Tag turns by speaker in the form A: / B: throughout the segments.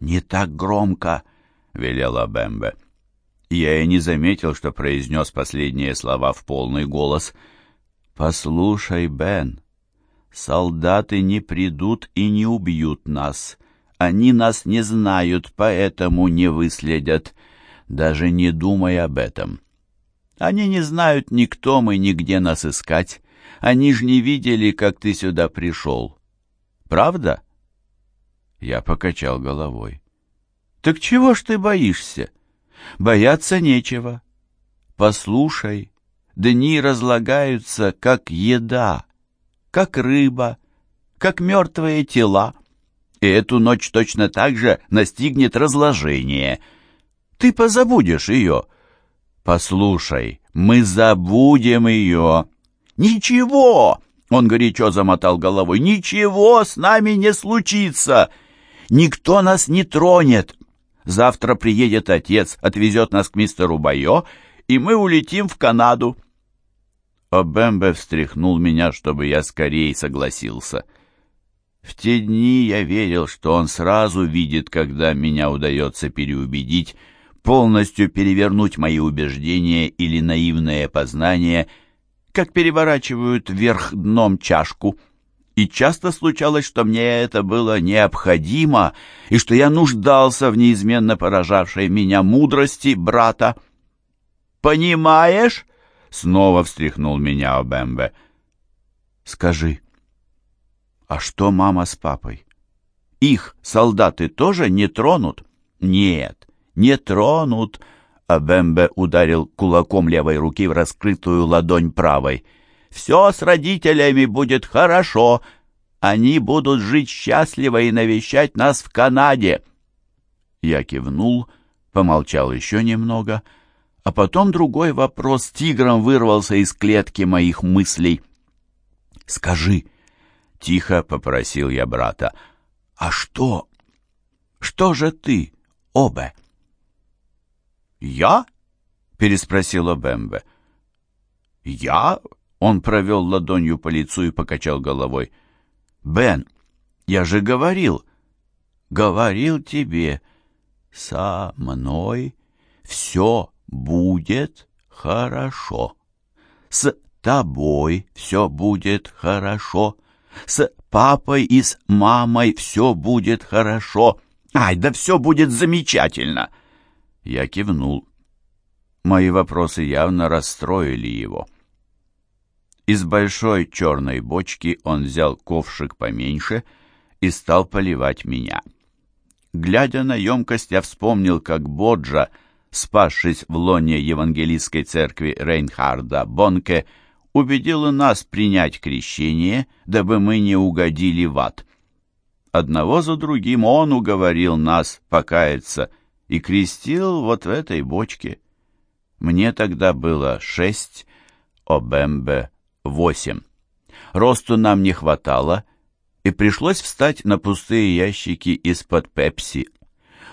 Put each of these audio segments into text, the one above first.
A: «Не так громко!» — велела Бэмбе. Я и не заметил, что произнес последние слова в полный голос. «Послушай, Бен, солдаты не придут и не убьют нас. Они нас не знают, поэтому не выследят. Даже не думай об этом. Они не знают ни кто мы, ни где нас искать. Они ж не видели, как ты сюда пришел. Правда?» Я покачал головой. «Так чего ж ты боишься? Бояться нечего. Послушай, дни разлагаются, как еда, как рыба, как мертвые тела. И эту ночь точно так же настигнет разложение. Ты позабудешь ее. Послушай, мы забудем ее. Ничего, он горячо замотал головой, ничего с нами не случится. Никто нас не тронет. Завтра приедет отец, отвезет нас к мистеру Байо, и мы улетим в Канаду. Обембе встряхнул меня, чтобы я скорее согласился. В те дни я верил, что он сразу видит, когда меня удается переубедить, полностью перевернуть мои убеждения или наивные познания, как переворачивают вверх дном чашку — и часто случалось, что мне это было необходимо, и что я нуждался в неизменно поражавшей меня мудрости брата. «Понимаешь?» — снова встряхнул меня Обембе. «Скажи, а что мама с папой? Их солдаты тоже не тронут?» «Нет, не тронут», — Абембе ударил кулаком левой руки в раскрытую ладонь правой — все с родителями будет хорошо. Они будут жить счастливо и навещать нас в Канаде». Я кивнул, помолчал еще немного, а потом другой вопрос тигром вырвался из клетки моих мыслей. «Скажи», — тихо попросил я брата, — «а что? Что же ты, Обе?»
B: «Я?» — переспросила
A: Бэмбе.
B: «Я
A: он провел ладонью по лицу и покачал головой. «Бен, я же говорил, говорил тебе, со мной все будет хорошо. С тобой все будет хорошо. С папой и с мамой все будет хорошо. Ай, да все будет замечательно!» Я кивнул. Мои вопросы явно расстроили его. Из большой черной бочки он взял ковшик поменьше и стал поливать меня. Глядя на емкость, я вспомнил, как Боджа, спасшись в лоне евангелистской церкви Рейнхарда Бонке, убедила нас принять крещение, дабы мы не угодили в ад. Одного за другим он уговорил нас покаяться и крестил вот в этой бочке. Мне тогда было шесть, Обембе восемь. Росту нам не хватало, и пришлось встать на пустые ящики из-под пепси.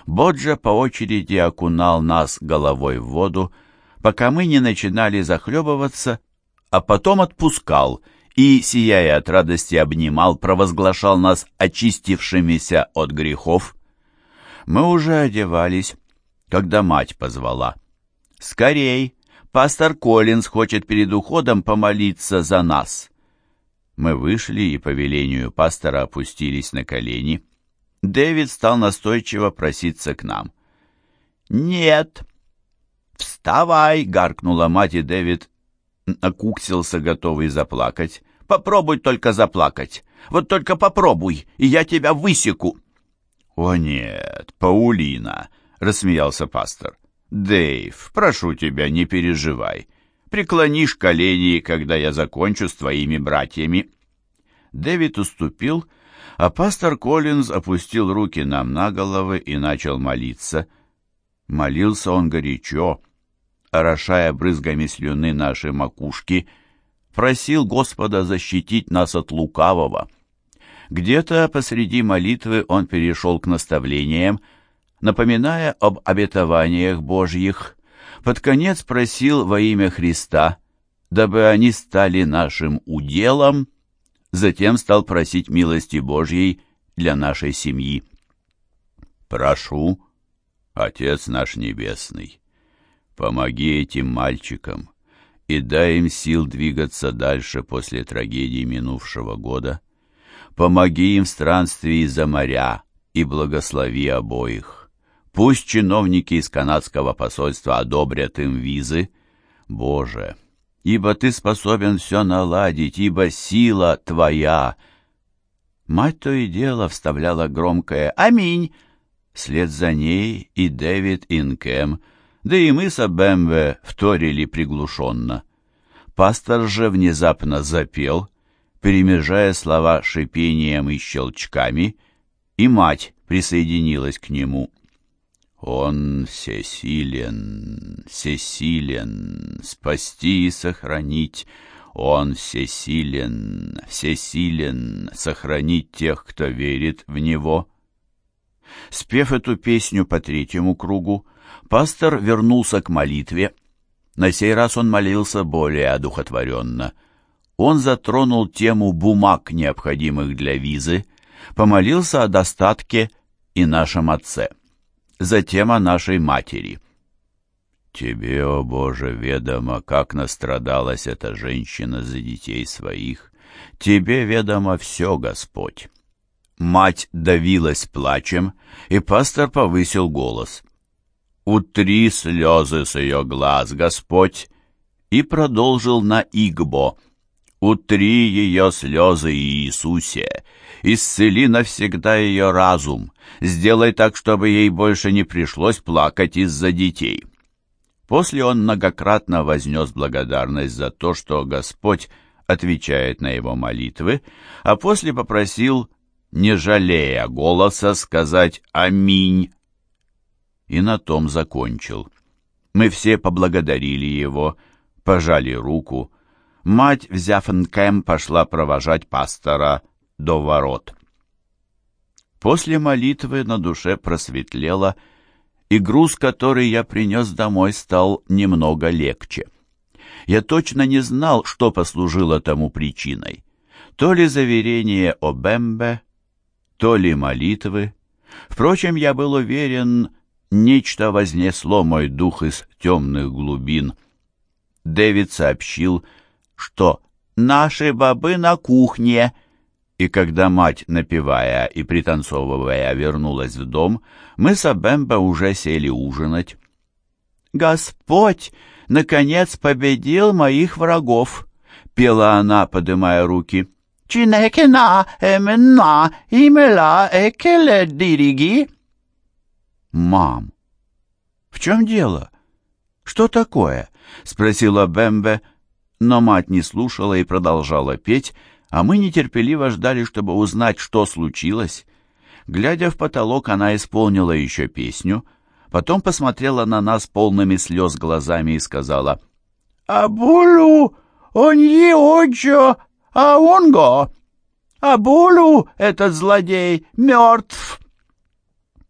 A: Боджа по очереди окунал нас головой в воду, пока мы не начинали захлебываться, а потом отпускал и, сияя от радости, обнимал, провозглашал нас очистившимися от грехов. Мы уже одевались, когда мать позвала. «Скорей! Пастор Коллинз хочет перед уходом помолиться за нас. Мы вышли и по велению пастора опустились на колени. Дэвид стал настойчиво проситься к нам. «Нет!» «Вставай!» — гаркнула мать, и Дэвид накуксился, готовый заплакать. «Попробуй только заплакать. Вот только попробуй, и я тебя высеку!» «О нет, Паулина!» — рассмеялся пастор. «Дэйв, прошу тебя, не переживай. Преклонишь колени, когда я закончу с твоими братьями». Дэвид уступил, а пастор Коллинз опустил руки нам на головы и начал молиться. Молился он горячо, орошая брызгами слюны наши макушки, просил Господа защитить нас от лукавого. Где-то посреди молитвы он перешел к наставлениям, напоминая об обетованиях Божьих, под конец просил во имя Христа, дабы они стали нашим уделом, затем стал просить милости Божьей для нашей семьи. Прошу, Отец наш Небесный, помоги этим мальчикам и дай им сил двигаться дальше после трагедии минувшего года. Помоги им в странствии за моря и благослови обоих. Пусть чиновники из канадского посольства одобрят им визы. Боже, ибо Ты способен все наладить, ибо сила Твоя. Мать то и дело вставляла громкое «Аминь!» Вслед за ней и Дэвид Инкем, да и мы с Абемве вторили приглушенно. Пастор же внезапно запел, перемежая слова шипением и щелчками, и мать присоединилась к нему. Он всесилен, всесилен, спасти и сохранить. Он всесилен, всесилен, сохранить тех, кто верит в Него. Спев эту песню по третьему кругу, пастор вернулся к молитве. На сей раз он молился более одухотворенно. Он затронул тему бумаг, необходимых для визы, помолился о достатке и нашем отце затем о нашей матери. Тебе, о Боже, ведомо, как настрадалась эта женщина за детей своих. Тебе ведомо все, Господь. Мать давилась плачем, и пастор повысил голос. «Утри слезы с ее глаз, Господь!» И продолжил на Игбо. «Утри ее слезы, Иисусе, исцели навсегда ее разум, сделай так, чтобы ей больше не пришлось плакать из-за детей». После он многократно вознес благодарность за то, что Господь отвечает на его молитвы, а после попросил, не жалея голоса, сказать «Аминь». И на том закончил. Мы все поблагодарили его, пожали руку. Мать, взяв Нкэм, пошла провожать пастора до ворот. После молитвы на душе просветлело, и груз, который я принес домой, стал немного легче. Я точно не знал, что послужило тому причиной. То ли заверение о Бэмбе, то ли молитвы. Впрочем, я был уверен, нечто вознесло мой дух из темных глубин. Дэвид сообщил, что «наши бабы на кухне», и когда мать, напевая и пританцовывая, вернулась в дом, мы с Абембо уже сели ужинать. «Господь, наконец, победил моих врагов!» — пела она, подымая руки. «Чинекена эмена имела экеле дириги!» «Мам, в чем дело? Что такое?» — спросила Бембе, но мать не слушала и продолжала петь, а мы нетерпеливо ждали, чтобы узнать, что случилось. Глядя в потолок, она исполнила еще песню, потом посмотрела на нас полными слез глазами и сказала «Абулу, он е очо, а он го! Абулу, этот злодей, мертв!»